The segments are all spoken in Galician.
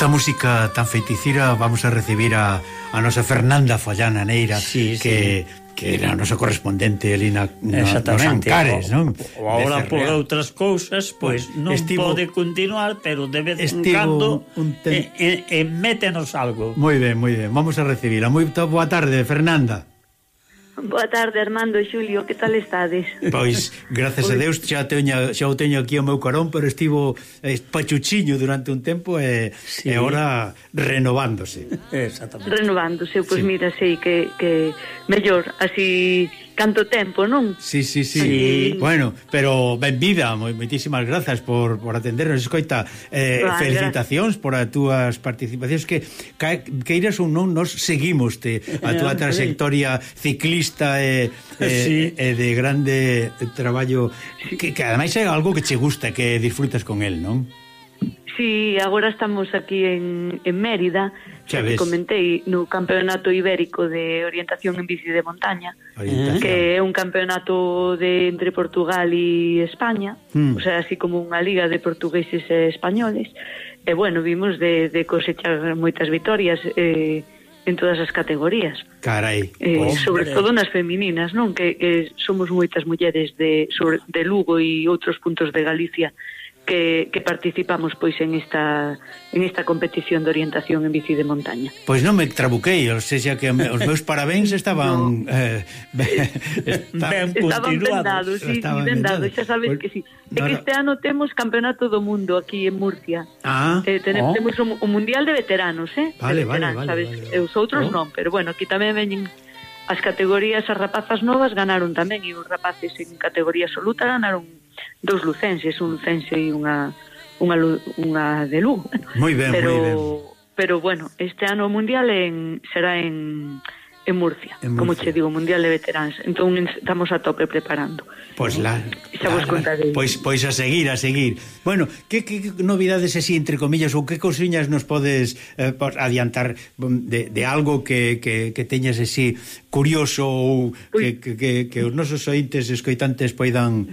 esta música tan feiticeira vamos a recibir a, a nosa Fernanda Fallana Neira sí, que, sí. que era a nosa correspondente ali na, na, nos Ancares, non? O agora por outras cousas, pois pues, non estivo, pode continuar, pero de vez en cando un ten... e, e, e métenos algo. Moi ben, moi ben. Vamos a recibirla Moi boa tarde, Fernanda. Boa tarde, Armando e Xulio, que tal estades? Pois, gracias pois... a Deus, xa, teña, xa o teño aquí ao meu carón, pero estivo eh, pachuchiño durante un tempo e, sí. e ora renovándose. Exactamente. Renovándose, pois sí. mira, sei que, que mellor, así canto tempo, non? Sí, sí, sí. sí. Bueno, pero ben vida, moitísimas grazas por, por atendernos. Escoita, eh, vale, felicitacións por as túas participacións que que queiras ou non nos seguimos te, a túa trayectoria ciclista e eh, eh, sí. eh, de grande traballo que, que ademais é algo que che gusta, que disfrutas con el, non? Sí, agora estamos aquí en, en Mérida Xa ves. comentei no Campeonato Ibérico de Orientación en Bici de Montaña, Orientación. que é un campeonato de entre Portugal e España, mm. o sea, así como unha liga de portugueses e españoles, e bueno, vimos de, de cosechar moitas vitorias, eh, en todas as categorías. Carai. Eh, sobre todo nas femininas, non? Que, que somos moitas mulleres de sobre, de Lugo e outros puntos de Galicia que, que participamos pois en esta en esta competición de orientación en bici de montaña. Pois non me trabuquei, ou seja que os meus parabéns estaban no. eh, ben, ben estaban vendados, sí, estaban vendados, xa sabes pues, que sí. No, que este ano temos campeonato do mundo aquí en Murcia. Ah, eh, tenemos, oh. temos un, un mundial de veteranos, eh? Vale, de veteranos, vale, vale, sabes? Vale, vale. Os outros oh. non, pero bueno, aquí tamén veñen as categorías as rapazas novas ganaron tamén e os rapaces en categoría absoluta ganaron dos lucenses, un lucense e unha unha, unha de Lugo. Moi ben, pero, moi ben. Pero bueno, este ano o mundial en, será en en Murcia, en Murcia, como che digo, Mundial de Veteráns. Entón estamos a tope preparando. Pois pues la, xa vos contarei. Pois pois a seguir, a seguir. Bueno, que que novidades así entre comillas ou que cousiñas nos podes eh, adiantar mm, de, de algo que, que, que teñas así curioso ou que, que, que, que os nosos ointes escoitantes poidan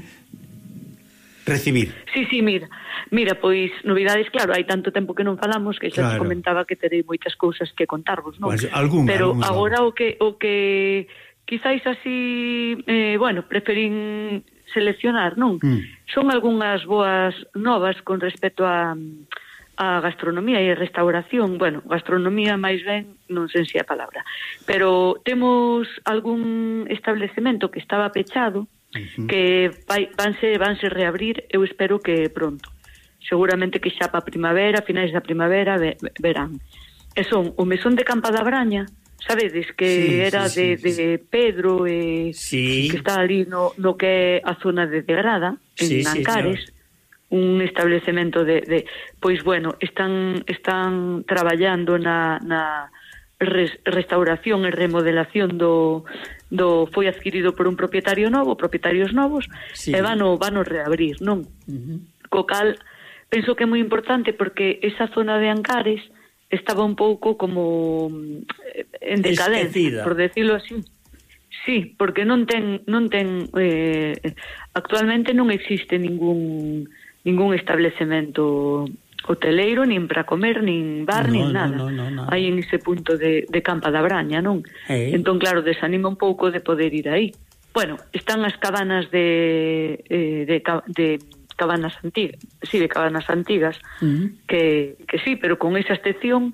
recibir. Sí, sí, mira. Mira, pois novidades, claro, hai tanto tempo que non falamos que xa claro. comentaba que terei moitas cousas que contarvos, non? Pues, algún, Pero algún, agora o que o que quizáis así, eh, bueno, preferín seleccionar, non? Mm. Son algunhas boas novas con respecto a a gastronomía e a restauración, bueno, gastronomía máis ben non sei se é a palabra, pero temos algún establecemento que estaba pechado -huh. que vai, vanse, vanse reabrir, eu espero que pronto. Seguramente que xa pa primavera, finais da primavera, ve, verán. E son o mesón de Campa da Braña, sabedes que sí, era sí, de, sí, de Pedro e sí. que está ali no, no que é a zona de Degrada, en sí, Nancares. Sí, un establecemento de, de pois bueno, están están traballando na, na restauración e remodelación do, do foi adquirido por un propietario novo, propietarios novos, sí. e vano, vano reabrir, non? Uh -huh. Co cal, penso que é moi importante porque esa zona de Ancares estaba un pouco como mm, en decadencia, Esquecida. por decirlo así. Sí, porque non ten, non ten eh, actualmente non existe ningún ningún establecemento hoteleiro nin para comer, nin bar, no, nin nada. No, no, no, no. Aí en ese punto de, de Campa da Braña, non? Hey. Entón, claro, desanima un pouco de poder ir aí. Bueno, están as cabanas de, eh, de, de cabanas antigas, sí, de cabanas antigas, uh -huh. que, que sí, pero con esa excepción,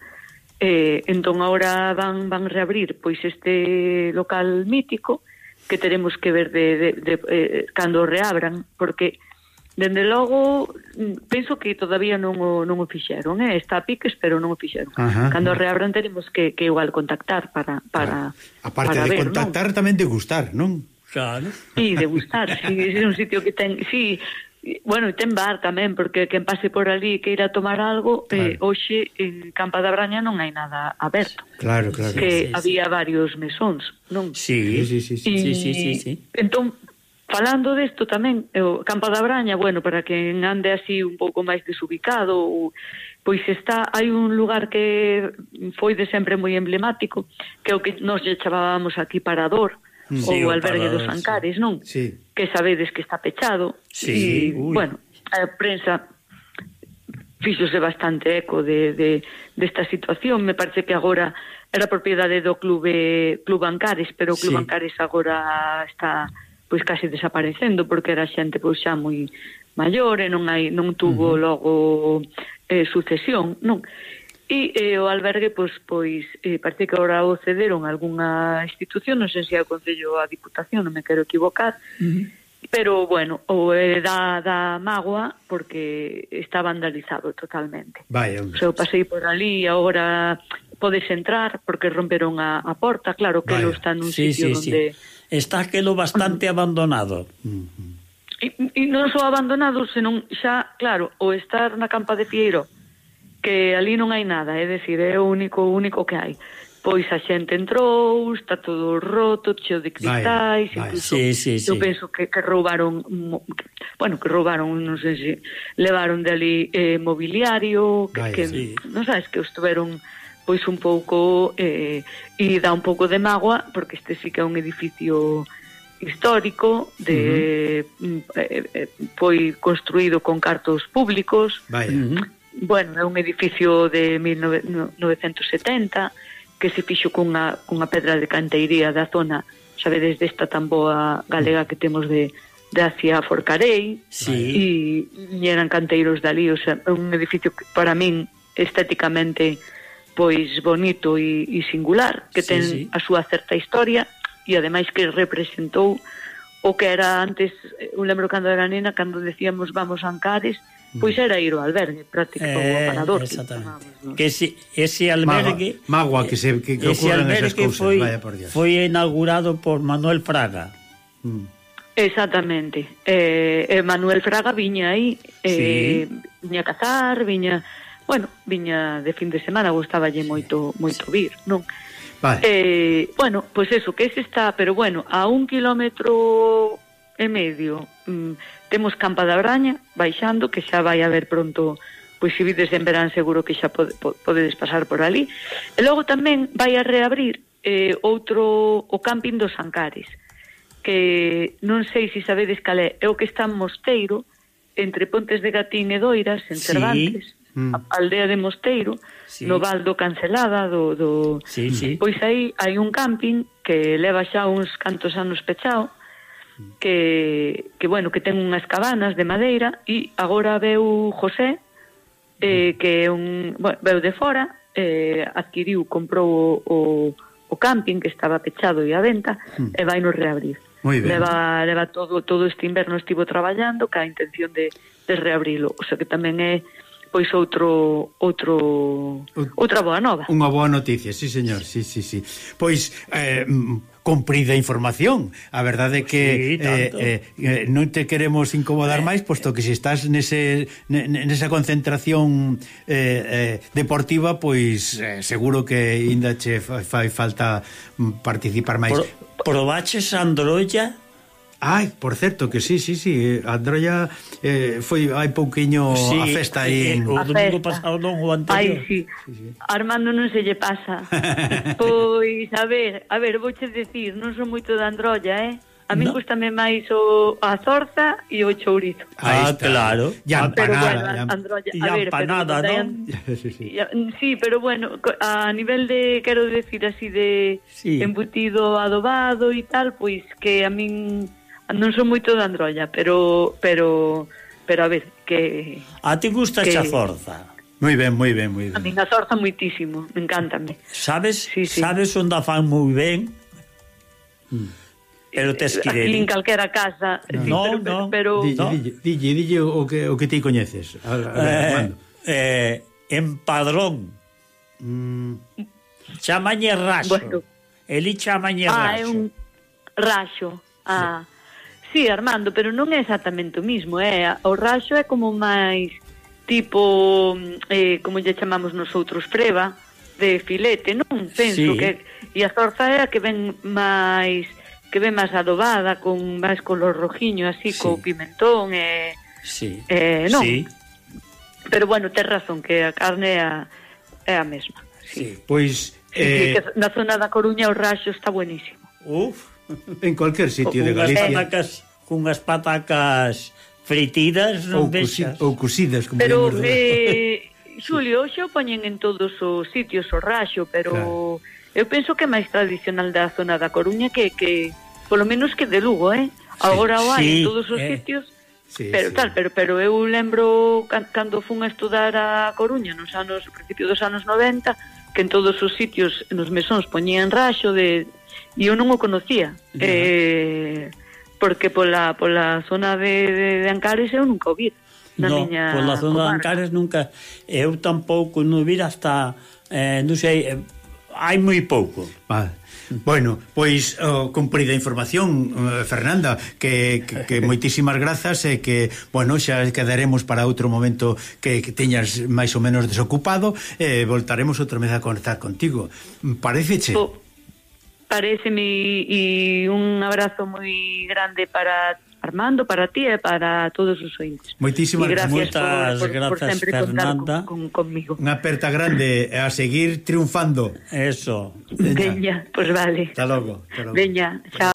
eh, entón ahora van, van reabrir pois este local mítico, que teremos que ver de, de, de, eh, cando reabran, porque Dende logo, penso que todavía non o, non o fixeron, eh? está a piques, pero non o fixeron. Ajá, Cando ajá. reabran teremos que, que igual contactar para... para Aparte A parte para de ver, contactar, non? tamén de gustar, non? Claro. Sí, de gustar, sí, é un sitio que ten... Sí, bueno, ten bar tamén, porque quen pase por ali que ir a tomar algo, eh, claro. eh, hoxe en Campa da Braña non hai nada aberto. Claro, claro. Que sí, sí, había sí. varios mesóns, non? Sí, sí, sí, sí, sí, sí, sí, sí. Entón, Falando desto tamén, o Campa da Braña, bueno, para que ande así un pouco máis desubicado, ou, pois está, hai un lugar que foi de sempre moi emblemático, que é o que nos lle chamábamos aquí Parador, mm. sí, ou o Albergue dos Ancares, non? Sí. Que sabedes que está pechado. Sí, e, bueno, a prensa fixose bastante eco de, de, desta situación, me parece que agora era propiedade do clube Club Ancares, pero o Club sí. Ancares agora está pois casi desaparecendo porque era xente pois xa moi maior e non hai non tuvo uh -huh. logo eh, sucesión, non. E eh, o albergue pois pois eh, parece que agora o cederon a algunha institución, non sei se é o concello a diputación, non me quero equivocar. Uh -huh. Pero bueno, o eh, da, da magua porque está vandalizado totalmente. Vai, o sea, eu pasei por ali e agora podes entrar porque romperon a, a porta, claro que lo está nun sí, sitio sí, onde sí está aquilo bastante abandonado. E, e non só abandonado, senón xa, claro, o estar na campa de Fieiro, que ali non hai nada, é decir, é o único único que hai. Pois a xente entrou, está todo roto, cheo de cristais, vai, vai. incluso sí, sí, sí. eu penso que, que roubaron, que, bueno, que roubaron, non sei se levaron de ali eh, mobiliario, que, vai, que sí. non sabes, que os tuveron pois un pouco eh, e dá un pouco de mágoa porque este sí que é un edificio histórico de uh -huh. eh, eh, foi construído con cartos públicos. Vaya. Uh -huh. Bueno, é un edificio de 1970 que se fixo cunha, cunha pedra de canteiría da zona, sabedes, desta tan boa galega que temos de, de hacia Forcarei, sí. e, e eran canteiros dali, o sea, un edificio que para min estéticamente pois bonito e, e singular, que sí, ten sí. a súa certa historia e ademais que representou o que era antes, eh, eu lembro cando era nena, cando decíamos vamos a Ancares, mm. pois era ir ao albergue, prácticamente, eh, o aparador. Exactamente. Que, ese, ese albergue... Magua, magua que se que, que ese albergue cousas, foi, vaya por Dios. foi inaugurado por Manuel Fraga. Mm. Exactamente. Eh, eh, Manuel Fraga viña aí, eh, sí. viña a cazar, viña bueno, viña de fin de semana, gustaballe moito moito vir, non? Vale. Eh, bueno, pois pues eso, que ese está, pero bueno, a un kilómetro e medio mm, temos Campa da Braña baixando, que xa vai haber pronto pois se vides en verán seguro que xa pode, podedes pasar por ali. E logo tamén vai a reabrir eh, outro o camping dos Ancares, que non sei se sabedes cal é, é o que está en Mosteiro, entre Pontes de Gatín e Doiras, en sí. Cervantes mm. a aldea de Mosteiro, sí. no Val do Cancelada, do, do... Sí, sí. pois aí hai un camping que leva xa uns cantos anos pechado, que, que bueno, que ten unhas cabanas de madeira e agora veu José eh, mm. que é un, bueno, veu de fora eh, adquiriu, comprou o, o camping que estaba pechado e a venta mm. e vai nos reabrir leva, leva todo todo este inverno estivo traballando ca intención de, de reabrilo o sea que tamén é pois outro outro outra boa nova. Unha boa noticia, sí, señor. Sí, sí, sí. Pois eh cumprida información. A verdade é que sí, eh, eh, eh, non te queremos incomodar eh, máis posto eh. que se estás nese nesa concentración eh, eh, deportiva, pois eh, seguro que ainda che fai falta mm, participar máis. Pro, probaches Androlla? Ai, por certo, que sí, sí, sí eh, Androia eh, foi hai pouquiño sí, a festa eh, aí eh, O domingo pasado non, o anterior Ai, sí. Sí, sí. Armando non se lle pasa Pois, a ver, a ver, vouche decir Non son moito de Androia, eh A mí no. gustame máis o a zorza e o chourizo. Ah, ah claro. E a ah, empanada. Bueno, a, a ver, empanada, non? sí, sí. Sí, pero bueno, a nivel de, quero decir así, de sí. embutido adobado e tal, pois que a min... Mí non son moito de Androlla, pero pero pero a ver que A ti gusta que... a forza. Moi ben, moi ben, moi ben. A min a forza muitísimo, me encántame. Sabes? Sí, sí. Sabes onde fan moi ben? Mm pero tes eh, que Aquí en calquera casa, no, sí, pero, no, pero. Dille, no. dille, dille, dille o que o que ti coñeces. A, a, eh, eh, en Padrón. Mm, chamañe raso. Bueno. Eli chamañe ah, raso. Ah, é un raso. Ah. Sí, Armando, pero non é exactamente o mismo, é o raxo é como máis tipo eh, como lle chamamos nosotros freba de filete, non? Penso sí. que e a zorza é a que ven máis que ven máis adobada con máis color rojiño así sí. co pimentón e sí. eh, non. Sí. Pero bueno, tes razón que a carne é a, é a mesma. Sí, sí pois eh... Sí, que eh, na zona da Coruña o raxo está buenísimo. Uf, en cualquier sitio de Galicia. Patacas, cunhas patacas fritidas, non ou vexas. Ou cocidas, como Pero, eh, Xulio, xa o poñen en todos os sitios o raxo, pero claro. eu penso que é máis tradicional da zona da Coruña que, que polo menos que de Lugo, eh? Agora sí, o hai sí, en todos os eh. sitios, sí, pero sí. tal, pero pero eu lembro cando fun a estudar a Coruña nos anos, principio dos anos 90, que en todos os sitios, nos mesóns poñían raxo de e eu non o conocía. -huh. Eh, porque pola, pola zona de, de, de Ancares eu nunca o vi. Na no, miña pola zona comarca. de Ancares nunca... Eu tampouco non vi hasta... Eh, non sei... Eh, hai moi pouco. Vale. Bueno, pois oh, cumprida información, uh, Fernanda, que, que, que moitísimas grazas e que, bueno, xa quedaremos para outro momento que, que teñas máis ou menos desocupado e eh, voltaremos outra vez a conectar contigo. Paréceche? Oh pareceme e un abrazo moi grande para Armando, para ti e para todos os ointes. Moitísimas gracias, moitas por, por, grazas, por sempre Fernanda. Con, con, conmigo. Unha aperta grande a seguir triunfando. Eso. Veña, pois pues vale. Logo. Hasta logo. Veña, chao.